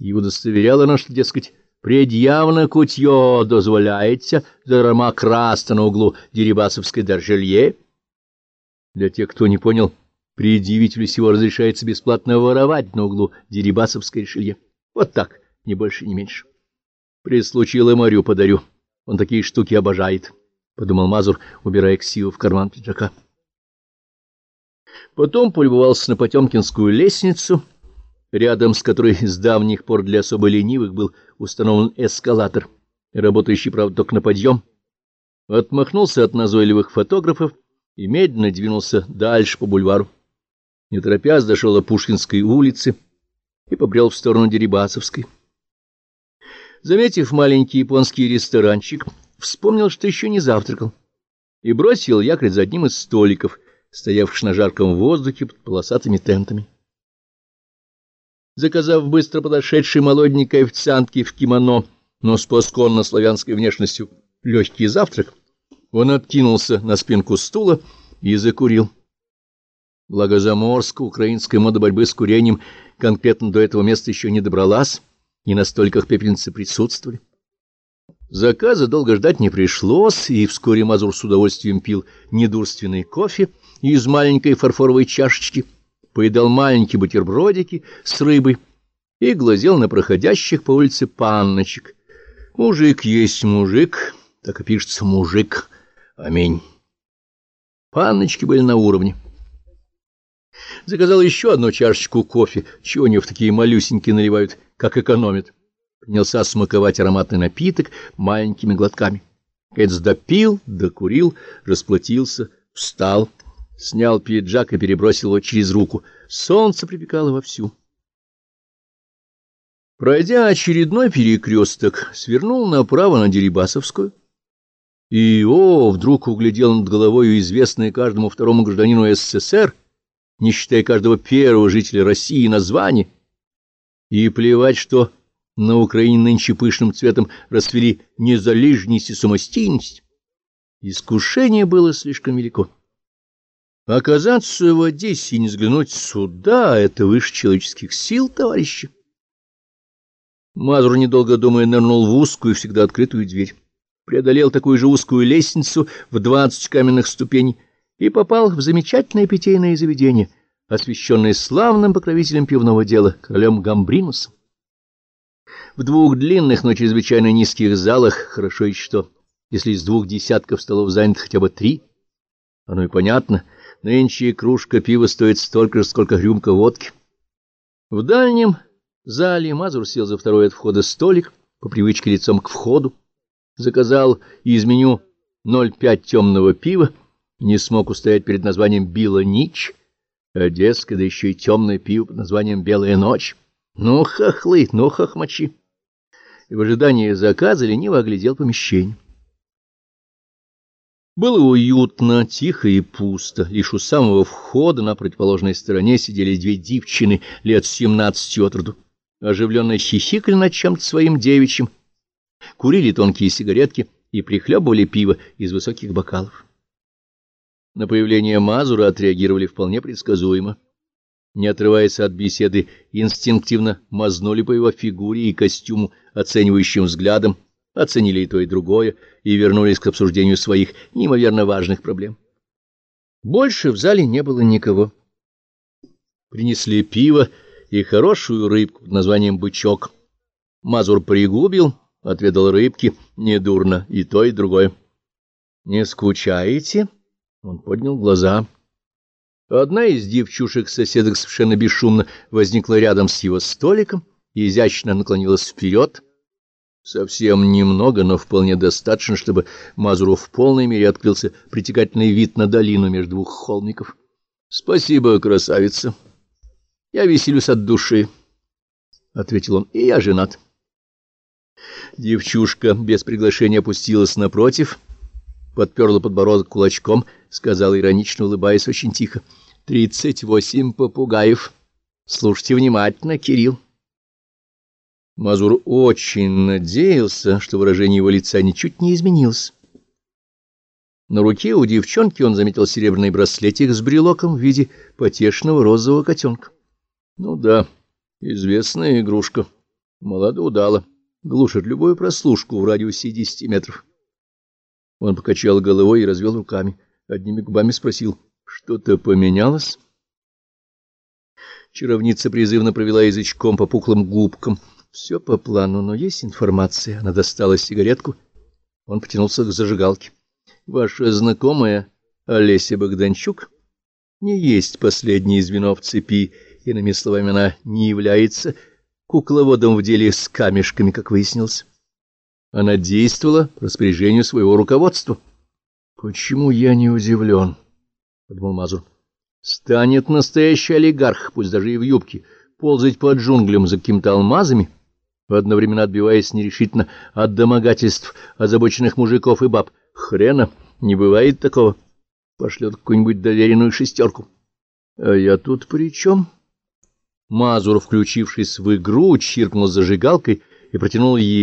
И удостоверяла она, что, дескать, предъявно кутье дозволяется дарма краста на углу Дерибасовской доржелье. Для тех, кто не понял, предъявителю всего разрешается бесплатно воровать на углу Дерибасовской шелье. Вот так, ни больше, ни меньше. При случае Марю подарю. Он такие штуки обожает, — подумал Мазур, убирая ксиву в карман пиджака. Потом полюбовался на Потемкинскую лестницу, рядом с которой с давних пор для особо ленивых был установлен эскалатор, работающий, правда, только на подъем. Отмахнулся от назойливых фотографов и медленно двинулся дальше по бульвару. Не торопясь, дошел до Пушкинской улицы и побрел в сторону Дерибасовской. Заметив маленький японский ресторанчик, вспомнил, что еще не завтракал, и бросил якорь за одним из столиков, стоявших на жарком воздухе под полосатыми тентами. Заказав быстро подошедшей молоденькой официантке в кимоно, но с посконно славянской внешностью, легкий завтрак, он откинулся на спинку стула и закурил. Благозаморска, украинская мода борьбы с курением, конкретно до этого места еще не добралась, и на столиках пепельницы присутствовали. Заказа долго ждать не пришлось, и вскоре Мазур с удовольствием пил недурственный кофе из маленькой фарфоровой чашечки, поедал маленькие бутербродики с рыбой и глазел на проходящих по улице панночек. Мужик есть мужик, так и пишется мужик. Аминь. Панночки были на уровне. Заказал еще одну чашечку кофе, чего они в такие малюсенькие наливают — как экономит. Принялся смаковать ароматный напиток маленькими глотками. Кэтс допил, докурил, расплатился, встал, снял пиджак и перебросил его через руку. Солнце припекало вовсю. Пройдя очередной перекресток, свернул направо на Дерибасовскую. И, о, вдруг углядел над головой известное каждому второму гражданину СССР, не считая каждого первого жителя России, название — и плевать, что на Украине нынче пышным цветом расцвели незалежность и самостийность. Искушение было слишком велико. Оказаться в Одессе и не взглянуть сюда — это выше человеческих сил, товарищи. Мазур, недолго думая, нырнул в узкую, всегда открытую дверь, преодолел такую же узкую лестницу в двадцать каменных ступеней и попал в замечательное питейное заведение — освященный славным покровителем пивного дела, королем Гамбринусом. В двух длинных, но чрезвычайно низких залах, хорошо еще что, если из двух десятков столов занято хотя бы три, оно и понятно, нынче кружка пива стоит столько же, сколько рюмка водки. В дальнем зале Мазур сел за второй от входа столик, по привычке лицом к входу, заказал из меню 0,5 темного пива, не смог устоять перед названием «Билла Нич», Одесска, да еще и темное пиво под названием «Белая ночь». Ну, хохлы, ну, хохмачи. И в ожидании заказа лениво оглядел помещение. Было уютно, тихо и пусто. Лишь у самого входа на противоположной стороне сидели две девчины лет семнадцати от роду. Оживленно хихикали над чем-то своим девичьим, курили тонкие сигаретки и прихлебывали пиво из высоких бокалов. На появление Мазура отреагировали вполне предсказуемо. Не отрываясь от беседы, инстинктивно мазнули по его фигуре и костюму оценивающим взглядом, оценили и то, и другое, и вернулись к обсуждению своих неимоверно важных проблем. Больше в зале не было никого. Принесли пиво и хорошую рыбку под названием «бычок». Мазур пригубил, отведал рыбки, недурно, и то, и другое. — Не скучаете? — он поднял глаза. Одна из девчушек-соседок совершенно бесшумно возникла рядом с его столиком и изящно наклонилась вперед. Совсем немного, но вполне достаточно, чтобы Мазуру в полной мере открылся притекательный вид на долину между двух холмиков. — Спасибо, красавица. Я веселюсь от души, — ответил он, — и я женат. Девчушка без приглашения опустилась напротив — подперла подбородок кулачком, сказала, иронично улыбаясь, очень тихо. — Тридцать восемь попугаев. Слушайте внимательно, Кирилл. Мазур очень надеялся, что выражение его лица ничуть не изменилось. На руке у девчонки он заметил серебряный браслетик с брелоком в виде потешного розового котенка. Ну да, известная игрушка. Молодо удало. Глушит любую прослушку в радиусе десяти метров. Он покачал головой и развел руками. Одними губами спросил, что-то поменялось? Чаровница призывно провела язычком по пухлым губкам. Все по плану, но есть информация. Она достала сигаретку. Он потянулся к зажигалке. Ваша знакомая Олеся Богданчук не есть последнее звено в цепи, иными словами, она не является кукловодом в деле с камешками, как выяснилось. Она действовала по распоряжению своего руководства. — Почему я не удивлен? — подумал Мазур. — Станет настоящий олигарх, пусть даже и в юбке, ползать по джунглям за какими-то алмазами, одновременно отбиваясь нерешительно от домогательств озабоченных мужиков и баб. Хрена, не бывает такого. Пошлет какую-нибудь доверенную шестерку. — А я тут при чем? Мазур, включившись в игру, чиркнул зажигалкой и протянул ей.